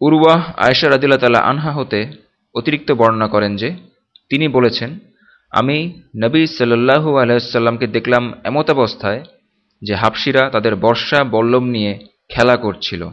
উরওয়াহ আয়েশা রাদিল্লা তালা আনহা হতে অতিরিক্ত বর্ণনা করেন যে, তিনি বলেছেন, আমি নবী সাল্লু আলাইসাল্লামকে দেখলাম এমতাবস্থায় যে হাফসিরা তাদের বর্ষা বল্লম নিয়ে খেলা করছিল।